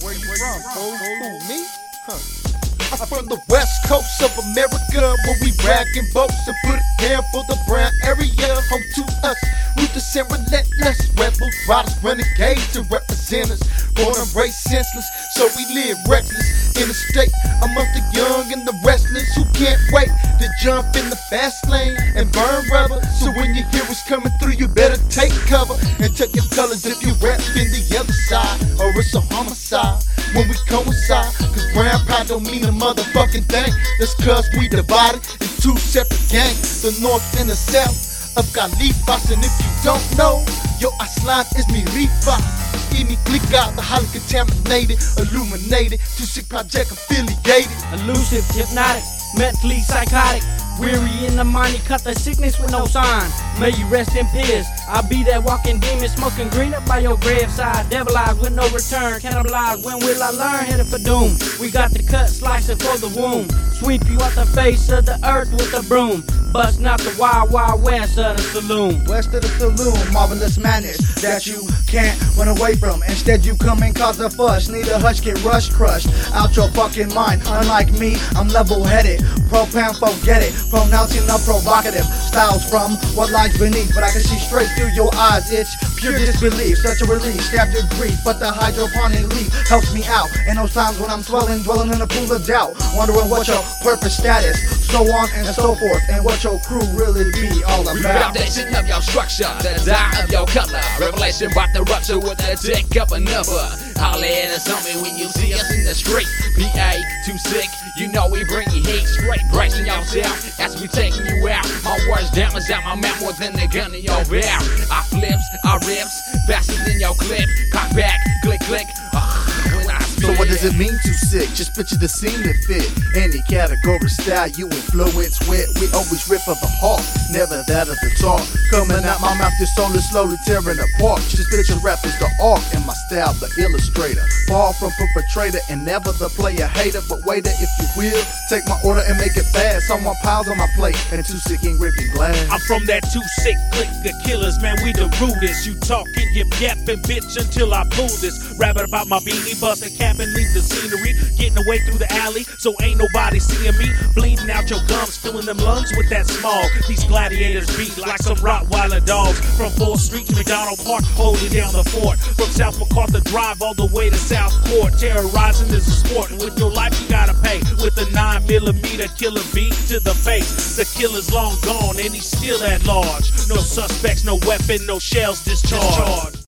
Where you from? Who, me? Huh. I'm from the west coast of America where we bragging boats and put it down for the brown area. Home to us, ruthless and relentless. Rebels, riders, renegades, and representatives. Born and raised senseless, so we live reckless. In the state amongst the young and the restless who can't wait to jump in the fast lane and burn rubber. So when you hear what's coming through, you better take cover and take your colors if you rap in the other side, or it's a homicide when we coincide. Cause brown pride don't mean a motherfucking thing. That's cause we divided in two separate gangs, the north and the south of Califas. And if you don't know, yo, Aslan is mi rifa. Y mi clica, the highly contaminated, illuminated, 2Sik project affiliated. Elusive, hypnotic, mentally psychotic. Weary in the mind, cut the sickness with no sign. May you rest in peace. I'll be that walking demon, smoking green up by your graveside. Devil eyes with no return, Cannibalized, When will I learn? Headed for doom. We got the cut, slice it for the womb. Sweep you off the face of the earth with a broom. Bust out the wild, wild west of the saloon. West of the saloon, marvelous madness that you can't run away from. Instead, you come and cause a fuss. Need a hush, get rush crushed out your fucking mind. Unlike me, I'm level headed. Propound, forget it. Pronouncing the provocative styles from what lies beneath. But I can see straight through your eyes. It's pure disbelief, such a release. Stab your grief, but the hydroponic leaf helps me out. In those times when I'm swelling, dwelling in a pool of doubt. Wondering what your purpose status, so on and so forth. And what your crew really be all about. Foundation of your structure, the dye of your color. Revelation about the rupture with the dick of another. Holla at us me when you see us in the street. PA, 2Sik, you know we bring you heat straight. Bracing yourself as we taking you out. My words damage out my mouth more than the gun in your bear. I flips, I rips, faster than your clip. Cock back, click, click. Ugh, when I So what does it mean to sick? Just picture the scene that fit any category style you influence with. We always rip of the heart, never that of the talk. Coming out my mouth, your soul is slowly tearing apart. Just picture rap is the art and my style the illustrator. Far from perpetrator and never the player hater, but waiter if you will. Take my order and make it fast. Someone piles on my plate and too sick ain't ripping glass. I'm from that too sick click, the killers, man, we the rudest. You talking, yip yapping, bitch, until I pull this. Rabbit about my beanie, bust a cap and leave the scenery. Getting away through the alley, so ain't nobody seeing me. Bleeding out your gums, filling them lungs with that smog. These gladiators beat like some Rottweiler dogs. From 4th Street to McDonald Park, holding down the fort. From South MacArthur Drive all the way to South Court. Terrorizing is a sport, and with your life you gotta pay. With a 9 millimeter killer beat to the face. The killer's long gone, and he's still at large. No suspects, no weapon, no shells discharged.